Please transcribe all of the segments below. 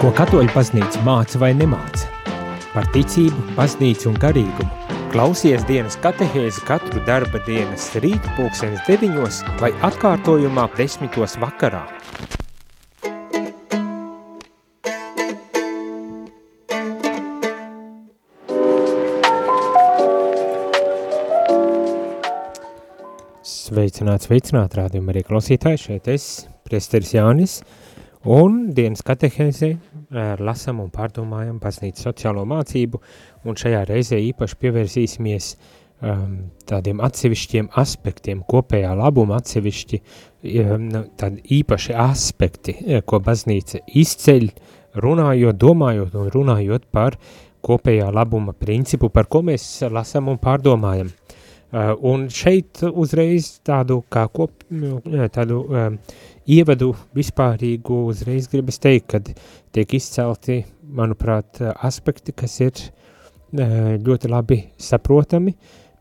Ko katoļu baznīca māca vai nemāca? Par ticību, baznīcu un garīgumu. Klausies dienas katehēzi katru darba dienas rīta pulksenes deviņos vai atkārtojumā desmitos vakarā. Sveicināts, sveicināt rādījumu arī klausītāji, šeit es, priesteris Jānis, un dienas katehēzē lasam un pārdomājam baznīcas sociālo mācību, un šajā reizē īpaši pievērsīsimies um, tādiem atsevišķiem aspektiem, kopējā labuma atsevišķi, um, tādi īpaši aspekti, ko baznīca izceļ, runājot, domājot un runājot par kopējā labuma principu, par ko mēs lasam un pārdomājam. Uh, un šeit uzreiz tādu kā kop, tādu uh, ievadu vispārīgu uzreiz gribas teikt, kad tiek izcelti, manuprāt, aspekti, kas ir uh, ļoti labi saprotami,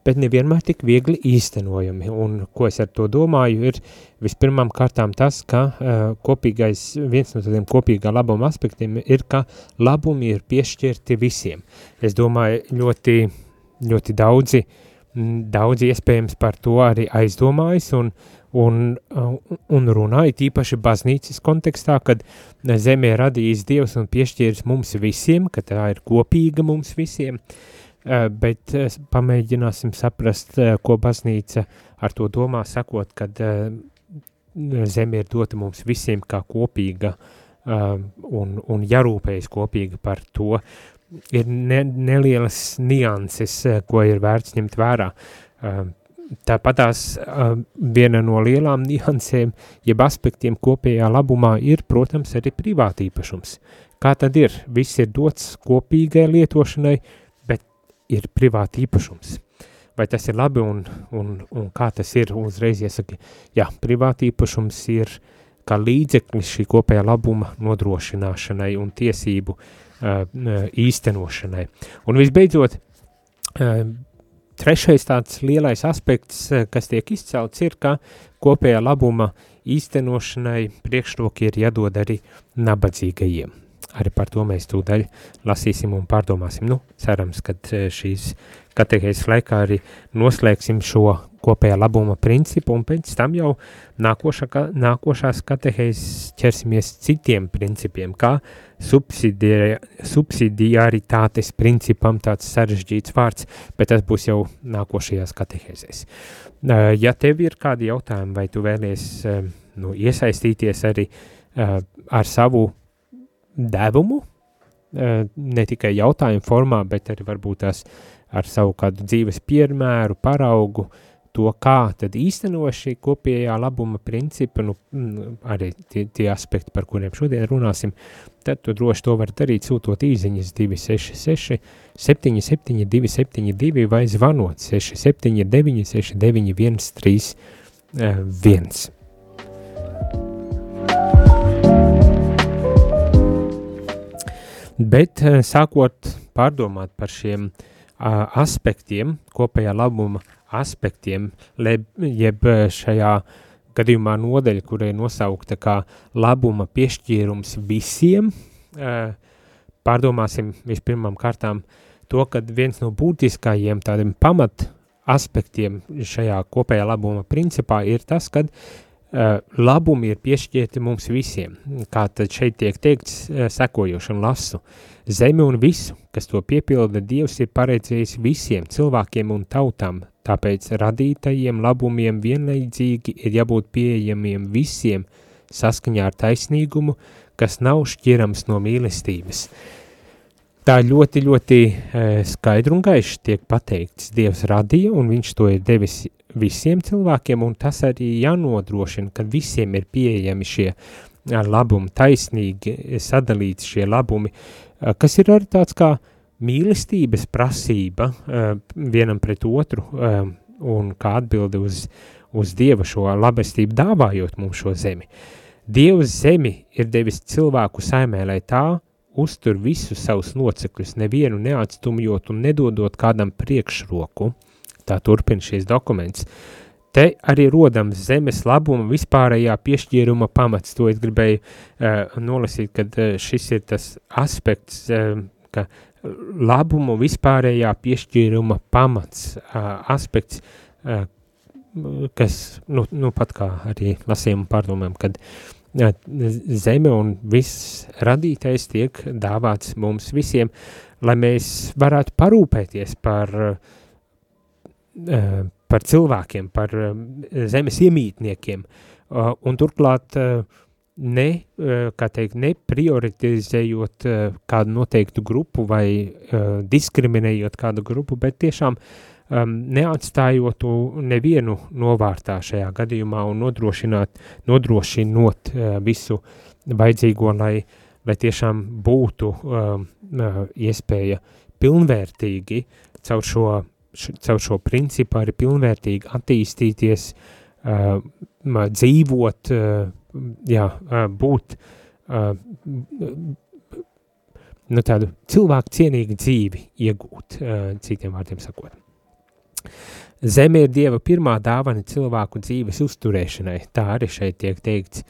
bet nevienmēr tik viegli īstenojami. Un ko es ar to domāju, ir vispirmām kārtām tas, ka uh, kopīgais, viens no tādiem kopīgā labuma aspektiem ir, ka labumi ir piešķirti visiem. Es domāju, ļoti, ļoti daudzi uh, daudz iespējams par to arī aizdomājas un, un, un runāja tīpaši baznīcas kontekstā, kad zemē radījis Dievs un piešķīris mums visiem, ka tā ir kopīga mums visiem, bet pamēģināsim saprast, ko baznīca ar to domā, sakot, kad zeme ir dota mums visiem kā kopīga un, un jārūpējas kopīgi par to, ir ne, nelielas nianses, ko ir vērts ņemt vērā. Tāpatās eh, viena no lielām niansēm, jeb aspektiem kopējā labumā ir, protams, arī privātīpašums. Kā tad ir? Viss ir dots kopīgai lietošanai, bet ir privātīpašums. Vai tas ir labi un, un, un kā tas ir? Uzreiz iesaka, jā, privātīpašums ir kā līdzeklis šī kopējā labuma nodrošināšanai un tiesību uh, Uh, uh, īstenošanai. Un visbeidzot, uh, trešais tāds lielais aspekts, kas tiek izcelts, ir, ka kopējā labuma īstenošanai priekšroki ir jādod arī nabadzīgajiem. Arī par to mēs tūdaļ lasīsim un pārdomāsim. Nu, cerams, ka šīs katehēzes laikā arī noslēgsim šo kopējā labuma principu, un pēc tam jau nākošā, nākošās katehēzes ķersimies citiem principiem, kā subsidiaritātes principam tāds sarežģīts vārds, bet tas būs jau nākošajās katehēzēs. Ja tev ir kādi jautājumi, vai tu vēlies nu, iesaistīties arī ar savu devumu, ne tikai jautājumu formā, bet arī varbūt tās ar savu kādu dzīves piemēru, paraugu, to, kā tad īsteno šī kopējā labuma principa, nu, arī tie, tie aspekti, par kuriem šodien runāsim, tad tu droši to var darīt sūtot īziņas 266 77 272 vai zvanot 679 69 131. Bet eh, sākot pārdomāt par šiem aspektiem kopējā labuma aspektiem, jeb eh, šajā gadījumā nodeļa, kurai nosaukta kā labuma piešķīrums visiem, pārdomāsim vispirmām kārtām to, ka viens no būtiskajiem tādiem pamat aspektiem šajā kopējā labuma principā ir tas, ka uh, labumi ir piešķirti mums visiem. Kā tad šeit tiek teikts uh, sekojoši un lasu. Zemi un visu, kas to piepilda, Dievs ir paredzējis visiem cilvēkiem un tautām, Tāpēc radītajiem labumiem vienlīdzīgi ir jābūt pieejamiem visiem saskaņā ar taisnīgumu, kas nav šķirams no mīlestības. Tā ļoti, ļoti e, skaidri un gaiši tiek pateikts. Dievs radīja un viņš to ir devis visiem cilvēkiem un tas arī jānodrošina, ka visiem ir pieejami šie labumi, taisnīgi sadalīti šie labumi, e, kas ir arī tāds kā mīlestības prasība vienam pret otru un kā atbildi uz, uz Dieva šo labestību dāvājot mums šo zemi. Dievs zemi ir devis cilvēku saimē, lai tā uztur visus savus locekļus, nevienu neatstumjot un nedodot kādam priekšroku. Tā turpina šīs dokuments. te arī rodams zemes labuma vispārējā piešķīruma pamats. To es gribēju uh, nolasīt, kad uh, šis ir tas aspekts, uh, ka labumu vispārējā piešķīruma pamats, uh, aspekts, uh, kas, nu, nu pat kā arī lasījuma pārdomām, kad uh, zeme un viss radītais tiek dāvāts mums visiem, lai mēs varētu parūpēties par uh, par cilvēkiem, par zemes iemītniekiem, un turklāt ne, kā teikt, neprioritizējot kādu noteiktu grupu vai diskriminējot kādu grupu, bet tiešām um, neatstājot nevienu novārtā šajā gadījumā un nodrošināt, nodrošinot uh, visu vajadzīgo, lai, lai tiešām būtu um, uh, iespēja pilnvērtīgi caur šo caur šo principu arī pilnvērtīgi attīstīties, uh, dzīvot, uh, jā, uh, būt uh, nu, tādu cilvēku cienīgu dzīvi iegūt, uh, citiem vārdiem sakot. Zeme ir Dieva pirmā dāvana cilvēku dzīves uzturēšanai, tā arī šeit tiek teikts.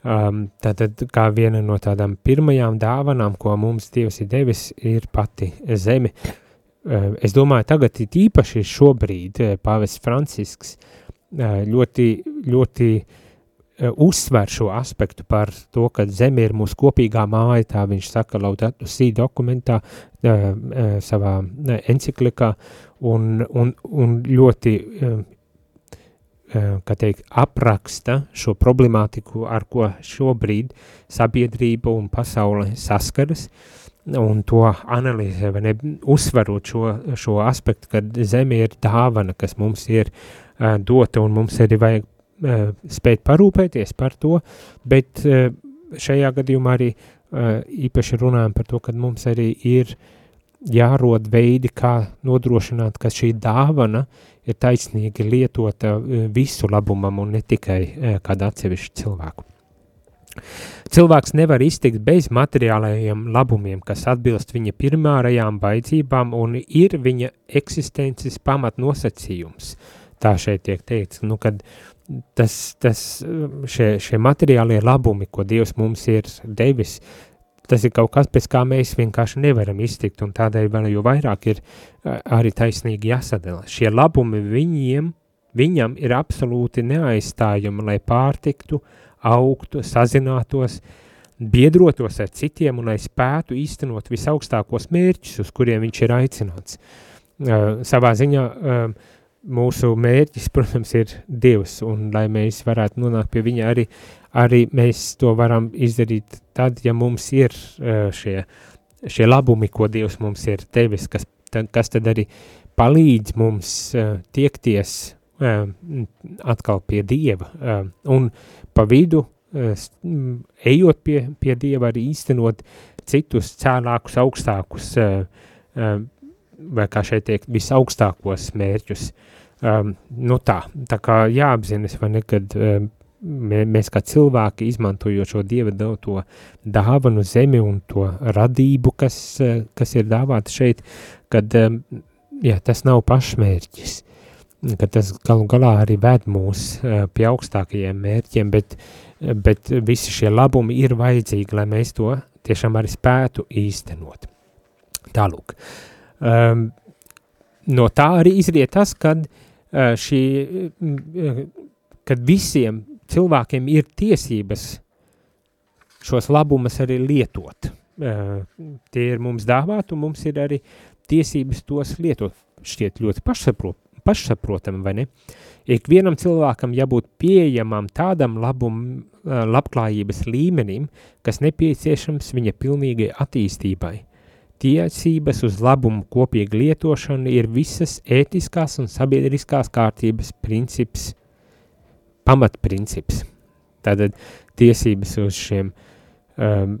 Um, tātad kā viena no tādām pirmajām dāvanām, ko mums Dievs ir devis, ir pati zeme. Uh, Eh, es domāju, tagad ir īpaši šobrīd eh, pāvests Francisks eh, ļoti, ļoti uzsver šo aspektu par to, ka zeme ir mūsu kopīgā māja, tā viņš saka Laudato Si dokumentā, savā enciklikā, un, un, un ļoti, kā teikt, apraksta šo problemātiku, ar ko šobrīd sabiedrība un pasaule saskaras, un to analīzē, vai ne, uzsverot šo, šo aspektu, ka zeme ir dāvana, kas mums ir dota, un mums arī vajag spēt parūpēties par to, bet šajā gadījumā arī īpaši runājam par to, ka mums arī ir jārod veidi, kā nodrošināt, ka šī dāvana ir taisnīgi lietota visu labumam un ne tikai kādu atsevišķu cilvēku. Cilvēks nevar iztikt bez materiālajiem labumiem, kas atbilst viņa pirmārajām vajadzībām un ir viņa eksistences pamatnosacījums. Tā šeit tiek teikts, nu, kad tas, tas, šie, šie materiālie labumi, ko Dievs mums ir devis, tas ir kaut kas, pēc kā mēs vienkārši nevaram iztikt, un tādēļ vēl jo vairāk ir arī taisnīgi jāsadala. Šie labumi viņiem, viņam ir absolūti neaizstājumi, lai pārtiktu, augtu, sazinātos, biedrotos ar citiem un lai spētu īstenot visaugstākos mērķus, uz kuriem viņš ir aicināts. Uh, savā ziņā uh, mūsu mērķis, protams, ir Dievs, un lai mēs varētu nonākt pie viņa arī, arī mēs to varam izdarīt tad, ja mums ir šie, šie labumi, ko Dievs mums ir devis, kas, tad, kas tad arī palīdz mums tiekties atkal pie Dieva, un pa vidu, ejot pie, pie Dieva, arī īstenot citus cēlākus, augstākus, vai kā šeit tiek, visaugstākos mērķus. Nu tā, tā kā jāapzinas, vai nekad mēs kā cilvēki izmantojot šo Dieva to dāvanu zemi un to radību, kas, kas ir dāvāta šeit, kad jā, tas nav pašmērķis ka tas galu galā arī ved mūs pie augstākajiem mērķiem, bet, bet visi šie labumi ir vajadzīgi, lai mēs to tiešām arī spētu īstenot. Tālūk. Um, no tā arī izriet tas, kad, uh, šī, kad visiem cilvēkiem ir tiesības šos labumus arī lietot. Uh, tie ir mums dāvāti un mums ir arī tiesības tos lietot. Šķiet ļoti pašsaprot, pašsaprotami, vai ne? Ikvienam cilvēkam jābūt pieejamam tādam labum, labklājības līmenim, kas nepieciešams viņa pilnīgai attīstībai. Tiesības uz labumu kopīgu lietošanu ir visas ētiskās un sabiedriskās kārtības princips, pamatprincips. Tātad tiesības uz šiem um,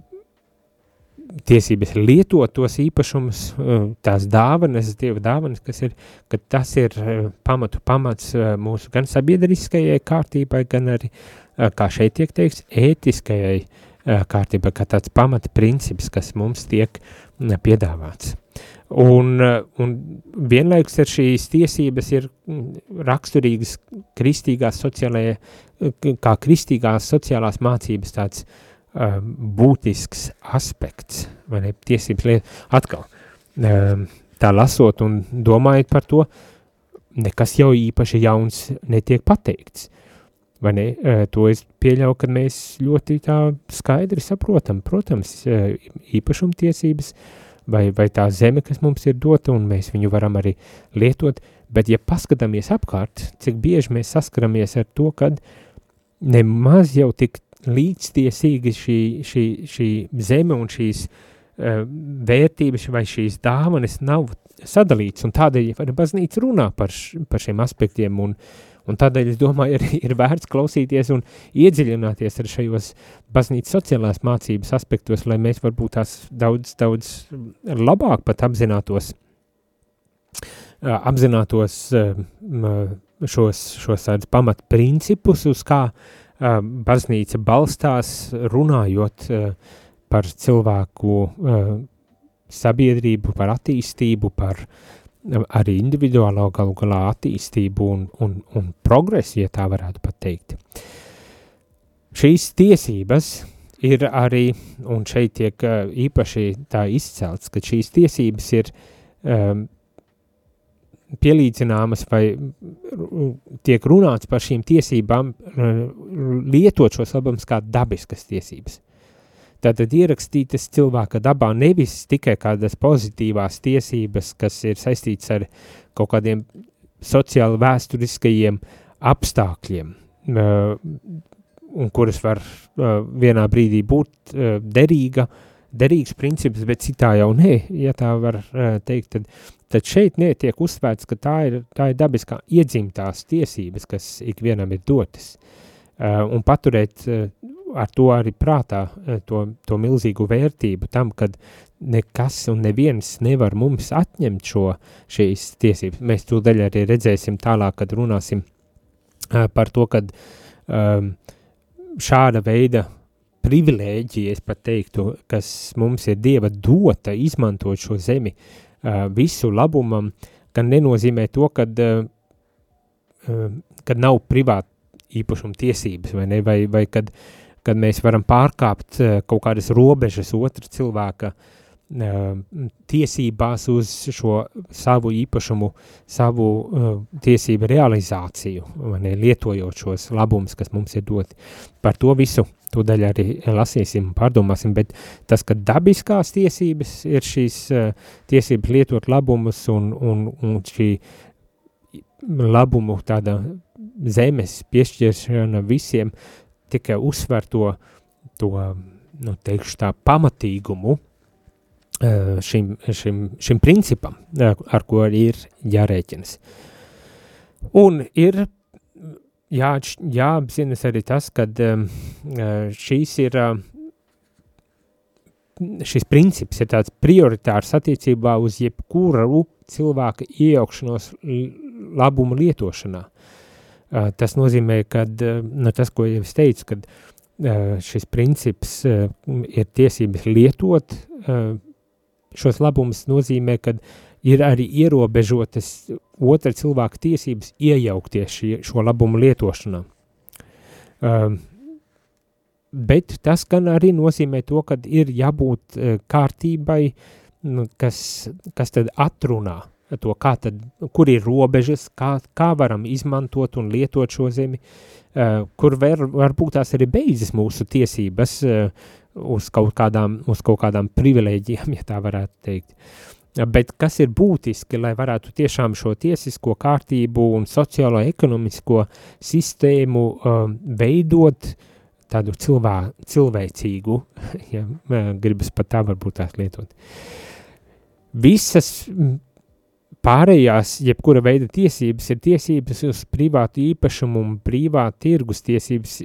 tiesības lietot tos īpašumus, eh, tās dāvanas, Dieva dāvanas, kas ir, ka tas ir eh, pamatu pamats eh, mūsu gan sabiedriskajai kārtībai, gan arī, kā šeit tiek teiks, ētiskajai kārtībai, kā tāds pamata princips, kas mums tiek piedāvāts. Un, un vienlaikus ar šīs tiesības ir raksturīgas kristīgās sociālajā, kā kristīgās sociālās mācības tāds um, būtisks aspekts, vai ne, tiesības lieta, atkal, um, tā lasot un domājot par to, nekas jau īpaši jauns netiek pateikts, vai ne, uh, to es pieļauju, ka mēs ļoti tā skaidri saprotam, protams, uh, īpašumtiesības, tiesības, vai, vai tā zeme, kas mums ir dota, un mēs viņu varam arī lietot, bet ja paskatāmies apkārt, cik bieži mēs saskaramies ar to, kad nemaz jau tik līdztiesīgi šī, šī, šī zeme un šīs uh, vērtības vai šīs dāvanas nav sadalīts, un tādēļ arī baznīca runā par, š, par šiem aspektiem, un uh, Un tādēļ es domāju, ir, ir vērts klausīties un iedziļināties ar šajos baznīcas sociālās mācības aspektos, lai mēs varbūt tās daudz, daudz labāk pat apzinātos, apzinātos šos, šos tādus pamat principus, uz kā baznīca balstās runājot par cilvēku sabiedrību, par attīstību, par arī individuālo galu galā attīstību un, un, un progresu, ja tā varētu pateikt. Šīs tiesības ir arī, un šeit tiek īpaši tā izcelts, ka šīs tiesības ir um, pielīdzināmas vai tiek runāts par šīm tiesībām, lietot šos labums kā dabiskas tiesības. Tātad ierakstītas cilvēka dabā nevis tikai kādas pozitīvās tiesības, kas ir saistīts ar kaut kādiem sociāli vēsturiskajiem apstākļiem, un kuras var vienā brīdī būt derīga, derīgs princips, bet citā jau nē, ja tā var teikt, tad, tad šeit netiek uzsvērts, ka tā ir, tā ir dabiskā iedzimtās tiesības, kas ikvienam ir dotas. Un paturēt ar to arī prātā eh, to, to milzīgu vērtību tam, kad nekas un neviens nevar mums atņemt šo šīs tiesības. Mēs to daļu arī redzēsim tālāk, kad runāsim uh, par to, kad um, šāda veida privilēģija, es pat teiktu, kas mums ir Dieva dota izmantot šo zemi uh, visu labumam, gan nenozīmē to, kad, uh, kad nav privāta īpašuma tiesības, vai ne, vai, vai kad uh, kad mēs varam pārkāpt eh, kaut kādas robežas otra cilvēka uh, tiesībās uz šo savu īpašumu, savu uh, tiesību realizāciju, ne, lietojot šos labumus, kas mums ir doti. Par to visu tūdaļ arī lasīsim un pārdomāsim, bet tas, ka dabiskās tiesības ir šīs tiesības lietot labumus un, un, un šī labumu tāda zemes piešķiršana visiem, tikai uzsver to, to nu, teikšu tā, pamatīgumu eh, šim, šim, šim principam, eh, ar ko ir jārēķinas. Un ir jā, jāapzinas arī tas, ka eh, šīs ir, šis princips ir tāds prioritārs attiecībā uz jebkuru cilvēka iejaukšanos labumu lietošanā. Tas nozīmē, ka nu, tas, ko jau es teicu, kad šis princips ir tiesības lietot šos labumus, nozīmē, ka ir arī ierobežotas otra cilvēka tiesības iejaukties šie, šo labumu lietošanā. Bet tas gan arī nozīmē to, ka ir jābūt kārtībai, nu, kas, kas tad atrunā to, kā tad, kur ir robežas, kā, kā varam izmantot un lietot šo zemi, uh, kur var, varbūt tās arī beidzas mūsu tiesības uh, uz, kaut kādām, uz kaut kādām privilēģijām, ja tā varētu teikt. Bet kas ir būtiski, lai varētu tiešām šo tiesisko kārtību un sociālo ekonomisko sistēmu uh, veidot tādu cilvē, cilvēcīgu, ja gribas pat tā varbūt tās lietot. Visas pārējās, jebkura veida tiesības, ir tiesības uz privātu īpašumu un brīvā tirgus tiesības,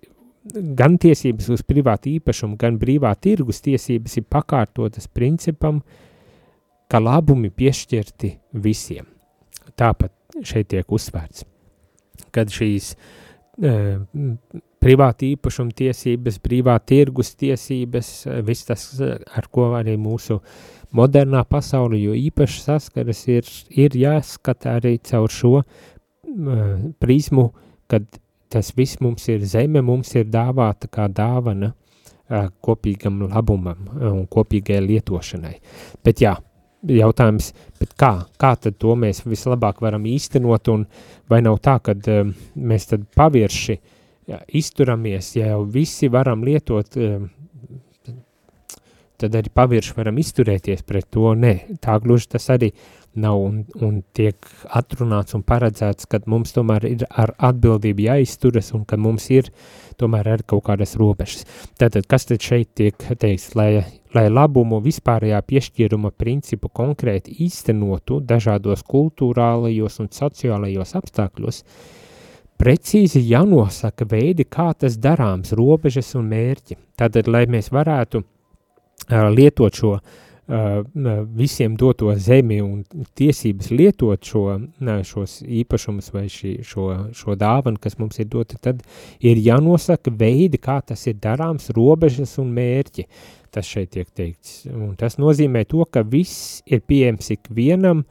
gan tiesības uz privātu īpašumu, gan brīvā tirgus tiesības ir pakārtotas principam, ka labumi piešķirti visiem. Tāpat šeit tiek uzsvērts, kad šīs uh, privāti īpašuma tiesības, brīvā tirgus tiesības, viss tas, ar ko arī mūsu modernā pasauli, jo īpaši saskaras ir, ir jāskata arī caur šo prizmu, kad tas viss mums ir zeme, mums ir dāvāta kā dāvana kopīgam labumam un kopīgai lietošanai. Bet jā, jautājums, bet kā, kā tad to mēs vislabāk varam īstenot un vai nav tā, kad mēs tad pavirši izturamies, ja jau visi varam lietot, tad arī pavirši varam izturēties pret to. Nē, tā gluži tas arī nav un, un tiek atrunāts un paredzēts, ka mums tomēr ir ar atbildību jāizturas un ka mums ir tomēr ar kaut kādas robežas. Tātad, kas tad šeit tiek teiks, lai, lai labumu vispārējā piešķīruma principu konkrēti īstenotu dažādos kultūrālajos un sociālajos apstākļos, precīzi jānosaka veidi, kā tas darāms, robežas un mērķi. Tātad, lai mēs varētu lietot šo visiem doto zemi un tiesības lietot šo, šos īpašumus vai šī, šo, šo dāvanu, kas mums ir dota, tad ir jānosaka veidi, kā tas ir darāms, robežas un mērķi. Tas šeit tiek teikts. Un tas nozīmē to, ka viss ir pieejams ikvienam,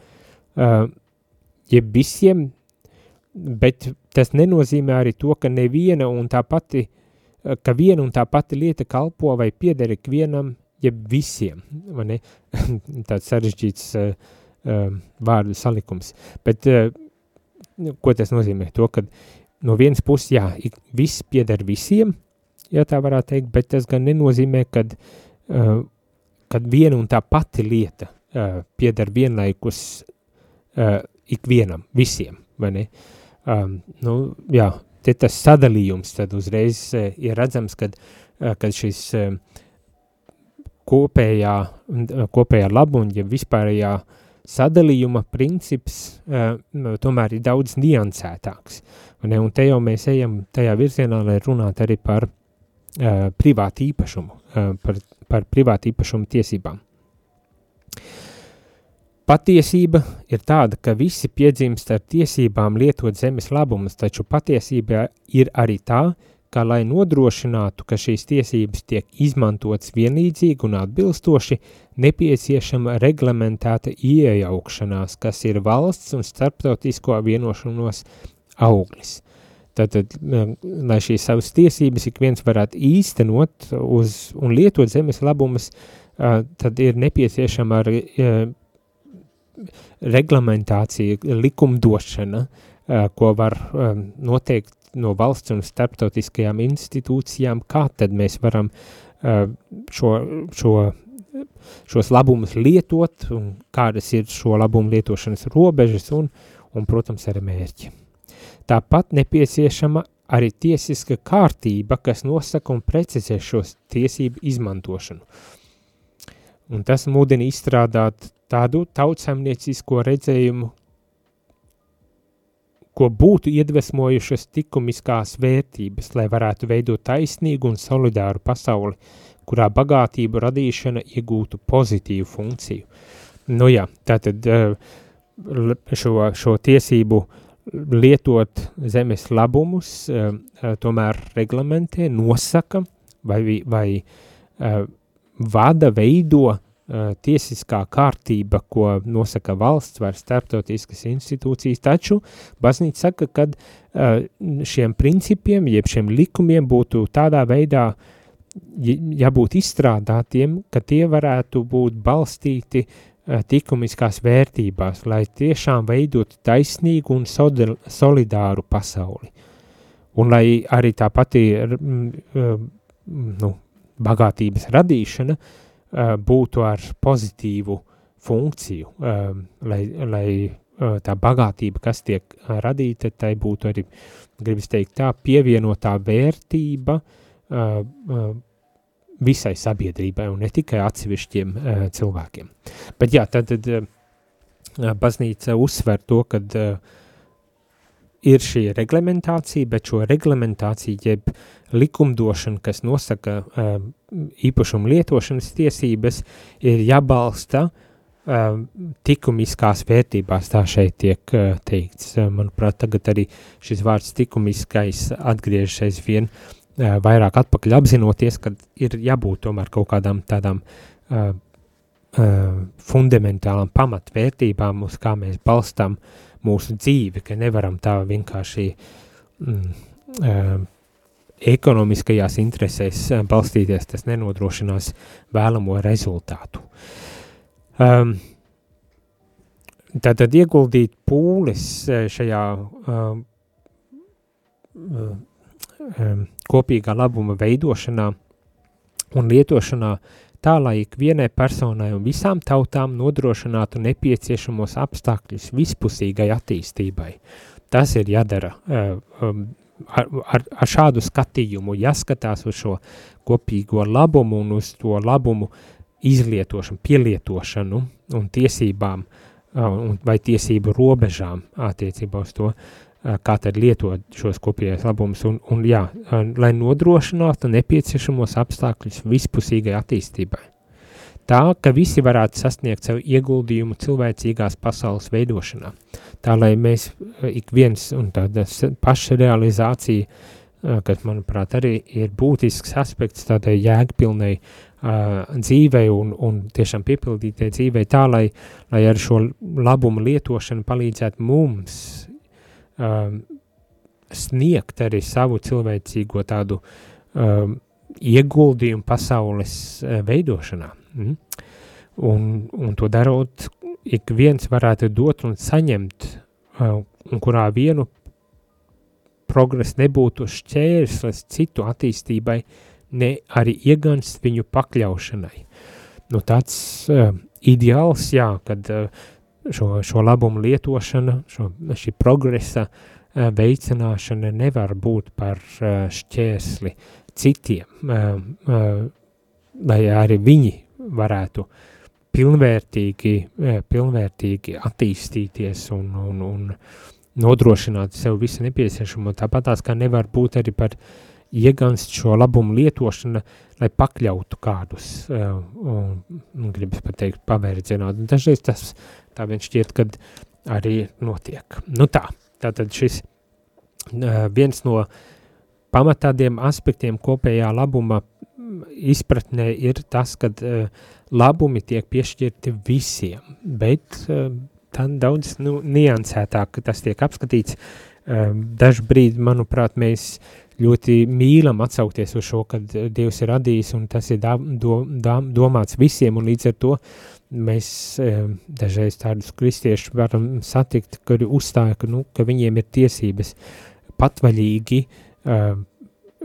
jeb visiem bet tas nenozīmē arī to, ka neviena un tā pati, ka viena un tā pati lieta kalpo vai pieder ikvienam, jeb visiem? Tāds sarežģīts uh, vārdu salikums. Bet uh, ko tas nozīmē? To, ka no vienas puses, jā, viss pieder visiem, ja tā varētu teikt, bet tas gan nenozīmē, kad, uh, kad viena un tā pati lieta uh, pieder vienlaikus uh, ikvienam, visiem, vai ne? Um, nu, jā, te tas sadalījums tad uzreiz uh, ir redzams, kad, uh, kad šis uh, kopējā, uh, kopējā labuma, ja vispārējā sadalījuma princips uh, tomēr ir daudz niansētāks. Ne? Un te jau mēs ejam tajā virzienā, lai runātu arī par uh, privātu īpašumu, uh, par, par privātu īpašumu tiesībām. Patiesība ir tāda, ka visi piedzimst ar tiesībām lietot zemes labumus, taču patiesība ir arī tā, ka, lai nodrošinātu, ka šīs tiesības tiek izmantotas vienlīdzīgi un atbilstoši, nepieciešama reglamentēta iejaukšanās, kas ir valsts un starptautisko vienošanos auglis. Tātad, lai šīs savas tiesības ik viens varētu īstenot uz un lietot zemes labumus, tad ir nepieciešama arī reglamentācija, likumdošana, ko var noteikt no valsts un starptautiskajām institūcijām, kā tad mēs varam šo, šo, šos labumus lietot un kādas ir šo labumu lietošanas robežas un, un protams, arī mērķi. Tāpat nepieciešama arī tiesiska kārtība, kas nosaka un precizē šos tiesību izmantošanu. Un tas mudina izstrādāt tādu tautsamniecisko redzējumu, ko būtu iedvesmojušas likumiskās vērtības, lai varētu veidot taisnīgu un solidāru pasauli, kurā bagātību radīšana iegūtu pozitīvu funkciju. Nu jā, tātad eh, šo, šo tiesību lietot zemes labumus eh, eh, tomēr reglamentē, nosaka vai, vai vada, veido tiesiskā kārtība, ko nosaka valsts vai starptautiskas institūcijas, taču baznīca saka, ka šiem principiem, jeb šiem likumiem būtu tādā veidā jābūt izstrādātiem, ka tie varētu būt balstīti likumiskās vērtībās, lai tiešām veidotu taisnīgu un solidāru pasauli. Un lai arī tā pati nu, bagātības radīšana Uh, būtu ar pozitīvu funkciju, um, lai, lai uh, tā bagātība, kas tiek radīta, tai būtu arī, gribas teikt tā, pievienotā vērtība visai sabiedrībai un ne tikai atsevišķiem cilvēkiem. Bet jā, tad, tad baznīca uzsver to, kad ir šī reglamentācija, bet šo reglamentāciju jeb likumdošana, kas nosaka uh, īpašumu lietošanas tiesības, ir jābalsta uh, tikumiskās vērtībās, tā šeit tiek uh, teikts. Uh, manuprāt, tagad arī šis vārds tikumiskais atgriežas vien vairāk atpakaļ apzinoties, ka ir jābūt tomēr kaut kādām tādām uh, uh, fundamentālām pamatvērtībām, uz kā mēs balstām mūsu dzīvi, ka nevaram tā vienkārši mm, uh, ekonomiskajās interesēs balstīties, tas nenodrošinās vēlamo rezultātu. Um, Tātad ieguldīt pūles šajā uh, uh, kopīgā labuma veidošanā un lietošanā tā, lai ikvienai personai un visām tautām nodrošinātu nepieciešamos apstākļus vispusīgai attīstībai. Tas ir jādara um, ar, ar, ar šādu skatījumu, jāskatās uz šo kopīgo labumu un uz to labumu izlietošanu, pielietošanu un tiesībām vai tiesību robežām attiecībā uz to, kā tad lietot šos kopējos labumus un, un jā, lai nodrošinātu nepieciešamos apstākļus vispusīgai attīstībai tā, ka visi varētu sasniegt savu ieguldījumu cilvēcīgās pasaules veidošanā. Tā, lai mēs eh, ik viens un tāda pašrealizācija, eh, kas, manuprāt, arī ir būtisks aspekts tādai jēgpilnai dzīvei un, un tiešām piepildītai dzīvei, tā, lai, lai ar šo labumu lietošanu palīdzētu mums um, sniegt arī savu cilvēcīgo tādu um, ieguldījumu pasaules uh, veidošanā. Mm. Un, un to darot, ik viens varētu dot un saņemt, uh, un kurā vienu progress nebūtu šķērslis citu attīstībai, ne arī ieganst viņu pakļaušanai. Nu, tāds uh, ideāls, jā, kad uh, šo, šo labumu lietošana, šo, šī progresa uh, veicināšana nevar būt par uh, šķērsli citiem, uh, uh, lai arī viņi varētu pilnvērtīgi, e, pilnvērtīgi attīstīties un, un, un nodrošināt sev visu nepieciešamo. Tāpat tās, kā nevar būt arī par ieganst šo labumu lietošana, lai pakļautu kādus, uh, un, un gribas pateikt, pavērdzienāt. Un dažreiz tas tā vien šķiet, kad arī notiek. Nu tā, tātad šis uh, viens no pamatādiem aspektiem kopējā labuma izpratnē ir tas, ka uh, labumi tiek piešķirti visiem, bet uh, tā daudz nu, niansētāk tas tiek apskatīts. Uh, dažbrīd, manuprāt, mēs ļoti mīlam atsaukties uz šo, kad Dievs ir radījis un tas ir da, do, da, domāts visiem, un līdz ar to mēs uh, dažreiz tādus kristiešus varam satikt, kuri uzstāja, ka, nu, ka viņiem ir tiesības patvaļīgi uh,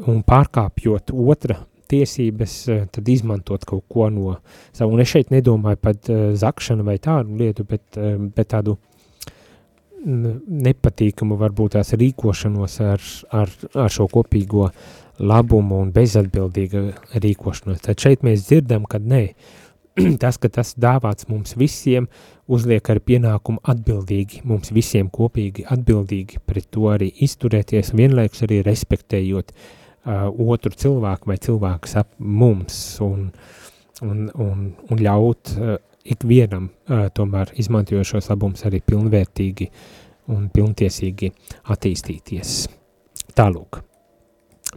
un pārkāpjot otra tiesības eh, tad izmantot kaut ko no savu. Un es šeit nedomāju pat uh, zakšanu vai tādu lietu, bet, uh, bet tādu nepatīkamu varbūt tās rīkošanos ar, ar, ar šo kopīgo labumu un bezatbildīga rīkošanos. Tad šeit mēs dzirdam, ka nē, tas, ka tas dāvāts mums visiem, uzliek ar pienākumu atbildīgi, mums visiem kopīgi atbildīgi pret to arī izturēties, vienlaikus arī respektējot uh, otru cilvēku vai cilvēkus ap mums un, un, un, un ļaut uh, ikvienam uh, tomēr izmantojošos labumus arī pilnvērtīgi un pilntiesīgi attīstīties. Tālūk.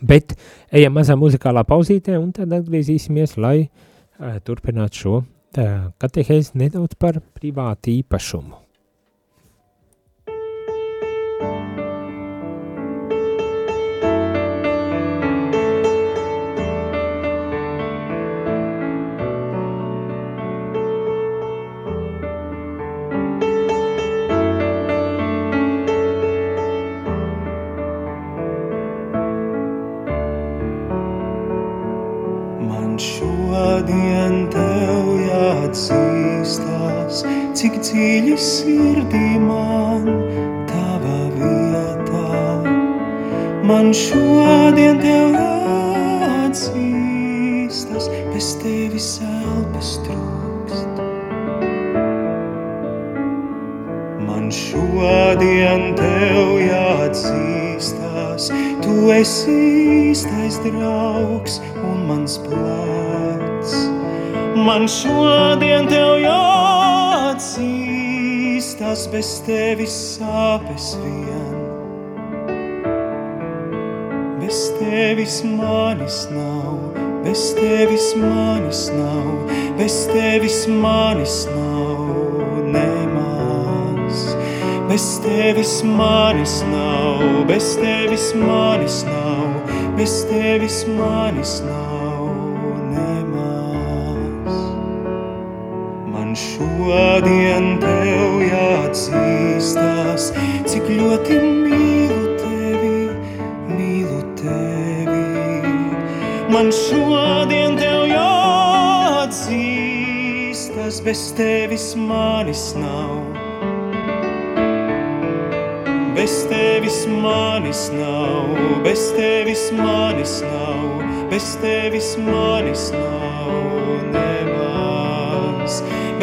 Bet ejam mazā muzikālā pauzītē un tad atgriezīsimies, lai uh, turpinātu šo uh, katehēzi nedaudz par privātu īpašumu. Cik dziļi sirdī man tava vietā. Man šodien tev jāatzīstas, bez tevis elpas trūkst. Man šodien tev jāatzīstas, tu esi īstais draugs un mans plats. Man šodien tev jāatzīstas, atzīstas bez tevis sāpes vien. Bez tevis manis nav, bez tevis manis nav, bez tevis manis nav nemaz. Bez tevis manis nav, bez tevis manis nav, bez tevis manis nav šodien tev jāatzīstās, cik ļoti mīlu tevi, mīlu tevi. Man šodien tev jāatzīstās, bez tevis manis nav. Bez tevis manis nav, bez tevis manis nav, bez tevis manis nav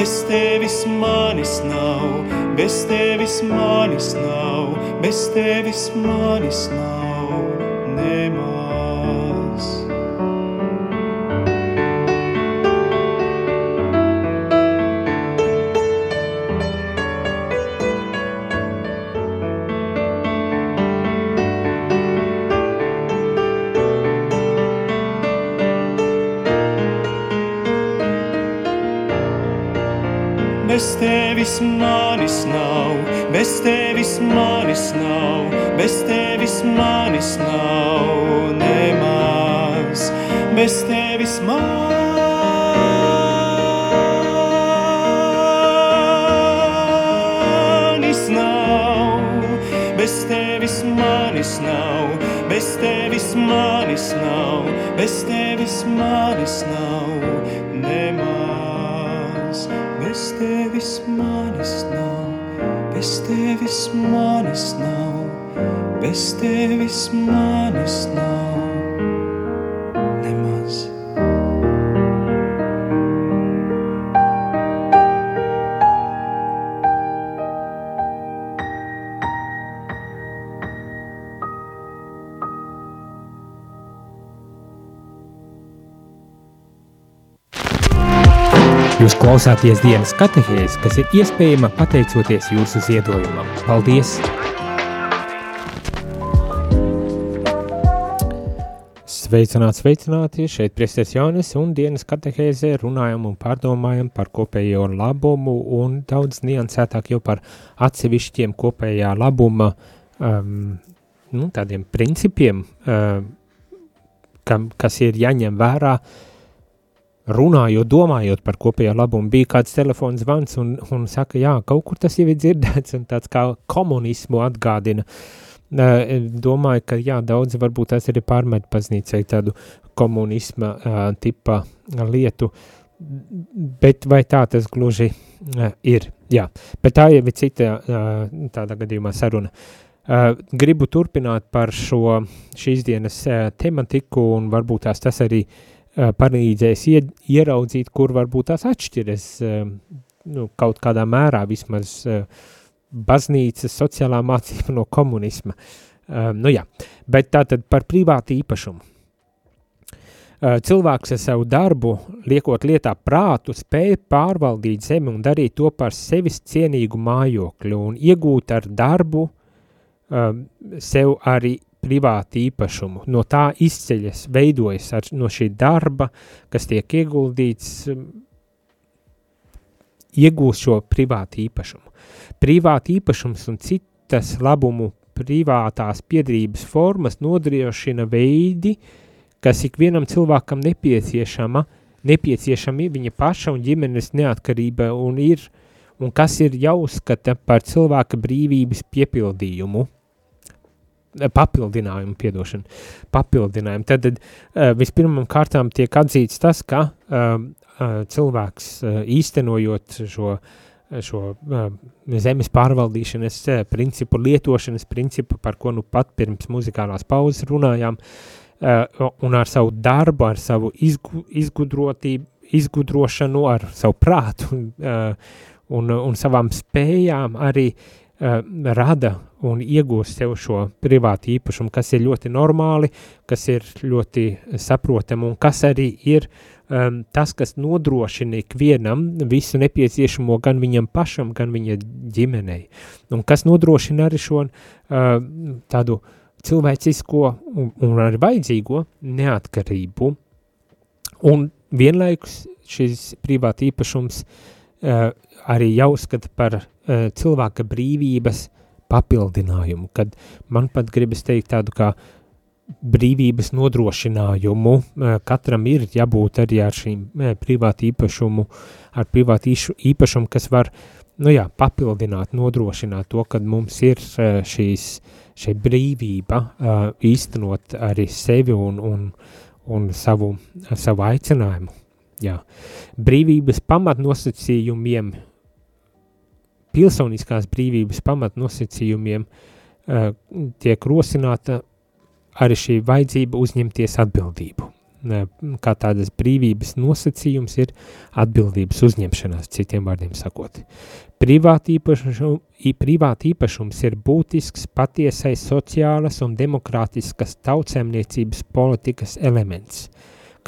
Bez tevis manis nav, bez tevis manis nav, bez tevis manis nav Bez tevis manis nav, bez tevis manis nav, bez tevis manis nav nemaz. Bez tevis manis nav, bez tevis manis nav, bez tevis manis nav, bez tevis manis nav nemaz. Bez tevis manis nav, bez tevis manis nav, bez tevis manis nav klausāties dienas katehēs, kas ir iespējama pateicoties jūsu ziedojumam. Paldies! Sveicināti, sveicināti! Šeit priesties Jānis un dienas katehēzē runājam un pārdomājam par kopējo labumu un daudz niansētāk jau par atsevišķiem kopējā labuma um, nu, tādiem principiem, um, kam, kas ir jāņem vērā runājot, domājot par kopējo labumu, bija kāds telefons zvans un, un saka, jā, kaut kur tas jau ir dzirdēts un tāds kā komunismu atgādina. Domāju, ka jā, daudzi varbūt tas arī pārmet baznīcai tādu komunisma tipa lietu, bet vai tā tas gluži ir? Jā, bet tā jau ir cita tādā gadījumā saruna. Gribu turpināt par šo šīs dienas tematiku un varbūt tās tas arī uh, palīdzēs ie, ieraudzīt, kur varbūt tās atšķiras uh, nu, kaut kādā mērā vismaz uh, baznīcas sociālā mācība no komunisma. Nu jā, bet tātad par privātu īpašumu. Cilvēks ar savu darbu, liekot lietā prātu, spēja pārvaldīt zemi un darīt to par sevis cienīgu mājokli un iegūt ar darbu um, sev arī privātu īpašumu. No tā izceļas, veidojas ar, no šī darba, kas tiek ieguldīts, iegūst šo privātu īpašumu. Privāta īpašums un citas labumu privātās piedrības formas nodrošina veidi, kas ikvienam cilvēkam nepieciešama, nepieciešami viņa paša un ģimenes neatkarība un ir, un kas ir jāuzskata par cilvēka brīvības piepildījumu, papildinājumu, piedošanu, papildinājumu. Tad, tad uh, vispirmam kārtām tiek atzīts tas, ka uh, cilvēks īstenojot šo šo zemes pārvaldīšanas principu, lietošanas principu, par ko nu pat pirms muzikālās pauzes runājām, un ar savu darbu, ar savu izgu, izgudrotību, izgudrošanu, ar savu prātu uh, un, un savām spējām arī rada un iegūst sev šo privātu īpašumu, kas ir ļoti normāli, kas ir ļoti saprotami un kas arī ir um, tas, kas nodrošina ikvienam visu nepieciešamo gan viņam pašam, gan viņa ģimenei. Un kas nodrošina arī šo uh, tādu cilvēcisko un, un arī vajadzīgo neatkarību, un vienlaikus šis privāta īpašums uh, arī jāuzskata par uh, cilvēka brīvības papildinājumu, kad man pat gribas teikt tādu kā brīvības nodrošinājumu, uh, katram ir jābūt arī ar šīm uh, privātu īpašumu, ar privātu īpašumu, kas var, nu jā, papildināt, nodrošināt to, kad mums ir uh, šīs, šī brīvība uh, īstenot arī sevi un, un, un savu, savu aicinājumu. Jā. Brīvības pamatnosacījumiem, pilsoniskās brīvības pamatnosacījumiem uh, tiek rosināta arī šī vajadzība uzņemties atbildību. Uh, kā tādas brīvības nosacījums ir atbildības uzņemšanās, citiem vārdiem sakot. Privāti īpašum, privāt īpašums ir būtisks patiesai sociālas un demokrātiskas tautsēmniecības politikas elements –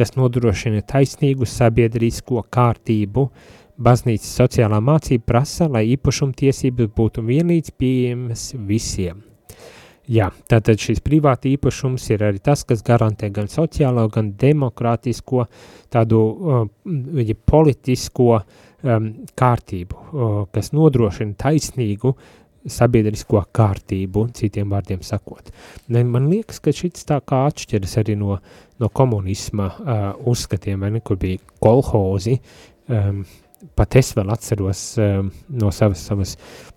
kas nodrošina taisnīgu sabiedrisko kārtību. Baznīcas sociālā mācība prasa, lai īpašumtiesības būtu vienlīdz pieejamas visiem. Jā, tātad šis privāta īpašums ir arī tas, kas garantē gan sociālo, gan demokrātisko, tādu uh, politisko um, kārtību, uh, kas nodrošina taisnīgu sabiedrisko kārtību, citiem vārdiem sakot. Man liekas, ka šis tā kā atšķiras arī no, no komunisma uh, uzskatiem, ne, kur bija kolhozi, um, pat es vēl atceros um, no savas, savas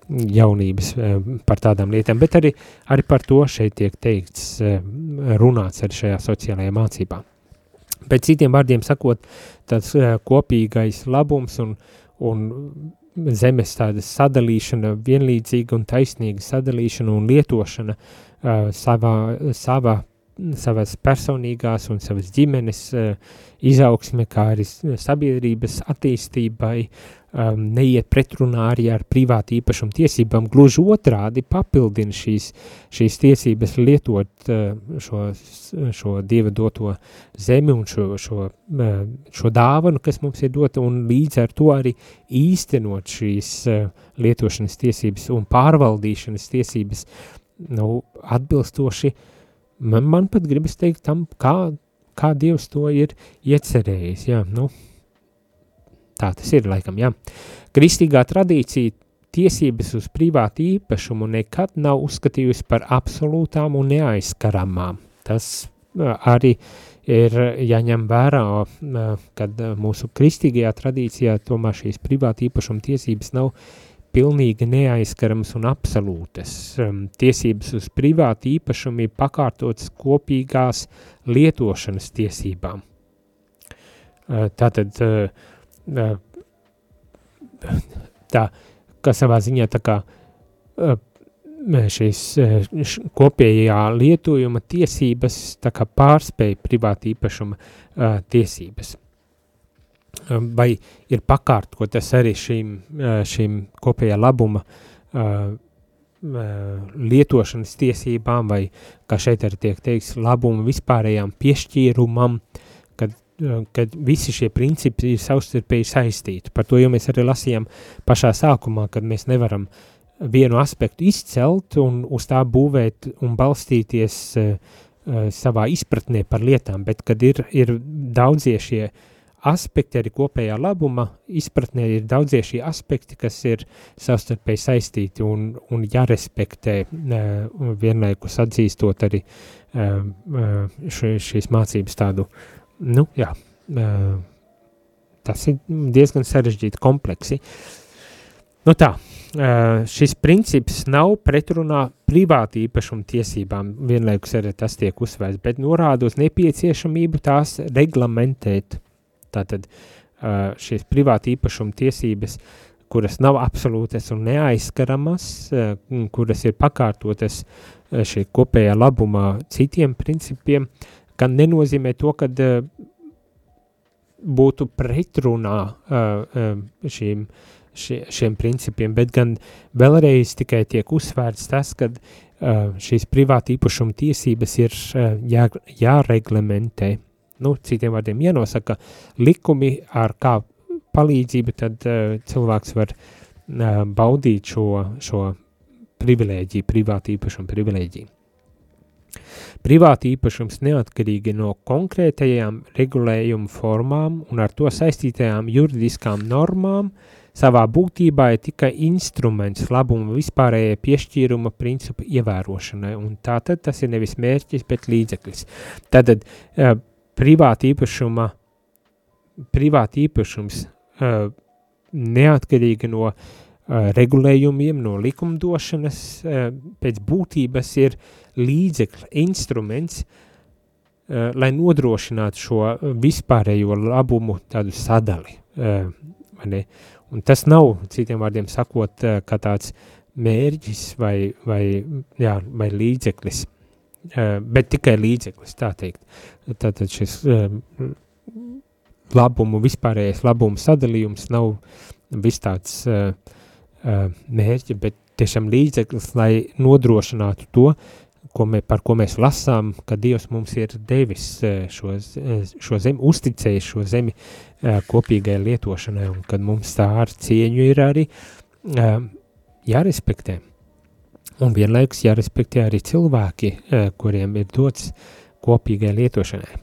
jaunības um, par tādām lietām, bet arī, arī par to šeit tiek teikts, um, runāts arī šajā sociālajā mācībā. Bet citiem vārdiem sakot, tāds uh, kopīgais labums un, un zemes tāda sadalīšana, vienlīdzīga un taisnīga sadalīšana un lietošana uh, savā, savā, savas personīgās un savas ģimenes uh, izaugsme, kā arī sabiedrības attīstībai, um, neiet pretrunā arī ar privātu īpašumu tiesībām, gluži otrādi papildina šīs, šīs tiesības lietot uh, šo, šo Dieva doto zemi un šo, šo, uh, šo dāvanu, kas mums ir dota, un līdz ar to arī īstenot šīs uh, lietošanas tiesības un pārvaldīšanas tiesības nu, atbilstoši, man, man pat gribas teikt tam, kā, kā Dievs to ir iecerējis, jā, nu, Tā tas ir, laikam, jā. Kristīgā tradīcija tiesības uz privātu īpašumu nekad nav uzskatījusi par absolūtām un neaizskaramām. Tas arī ir jāņem vērā, kad mūsu kristīgajā tradīcijā tomēr šīs privāta īpašuma tiesības nav pilnīgi neaizskaramas un absolūtas. Tiesības uz privātu īpašumu ir pakārtotas kopīgās lietošanas tiesībām. Tātad tā, ka savā ziņā tā kā šīs kopējā lietojuma tiesības tā kā pārspēja privāta īpašuma tiesības. Vai ir pakārtotas arī šīm, šīm kopējā labuma uh, lietošanas tiesībām, vai, kā šeit arī tiek teiks, labuma vispārējām piešķīrumam, kad kad visi šie principi ir savstarpēji saistīti. Par to jau mēs arī lasījām pašā sākumā, kad mēs nevaram vienu aspektu izcelt un uz tā būvēt un balstīties uh, uh, savā izpratnē par lietām, bet kad ir, ir daudzie šie aspekti arī kopējā labuma izpratnē ir daudzie šie aspekti, kas ir savstarpēji saistīti un, un jārespektē uh, vienlaikus atzīstot arī uh, uh, šīs mācības tādu nu, jā, tas ir diezgan sarežģīti kompleksi. Nu tā, šis princips nav pretrunā privāti īpašuma tiesībām, vienlaikus arī tas tiek uzsvērts, bet norāda uz nepieciešamību tās reglamentēt. Tātad šīs privāti īpašuma tiesības, kuras nav absolūtas un neaizskaramas, kuras ir pakārtotas šī kopējā labumā citiem principiem, gan nenozīmē to, ka būtu pretrunā šīm, šie, šiem principiem, bet gan vēlreiz tikai tiek uzsvērts tas, ka šīs privāta īpašuma tiesības ir jā, jāreglamentē. Nu, citiem vārdiem jānosaka likumi, ar kā palīdzību tad uh, cilvēks var uh, baudīt šo, šo privilēģiju, privāta īpašuma privilēģiju. Privāti īpašums neatkarīgi no konkrētajām regulējumu formām un ar to saistītajām juridiskām normām savā būtībā ir tikai instruments labuma vispārējai piešķīruma principu ievērošanai, un tātad tas ir nevis mērķis, bet līdzeklis. Tātad uh, privāti īpašuma, privāti īpašums uh, neatkarīgi no uh, regulējumiem, no likumdošanas, uh, pēc būtības ir līdzekļa instruments, uh, lai nodrošinātu šo vispārējo labumu tādu sadali. Uh, Un tas nav, citiem vārdiem sakot, kā tāds mērķis vai, vai, jā, vai līdzeklis, bet tikai līdzeklis, tā teikt. Tātad šis labumu, vispārējais labumu sadalījums nav viss tāds uh, mērķi, bet tiešām līdzeklis, lai nodrošinātu to, ko mē, par ko mēs lasām, ka Dievs mums ir devis šo, šo zemi, uzticējis šo zemi kopīgai lietošanai, un kad mums tā ar cieņu ir arī jārespektē. Un vienlaikus jārespektē arī cilvēki, uh, kuriem ir dots kopīgai lietošanai.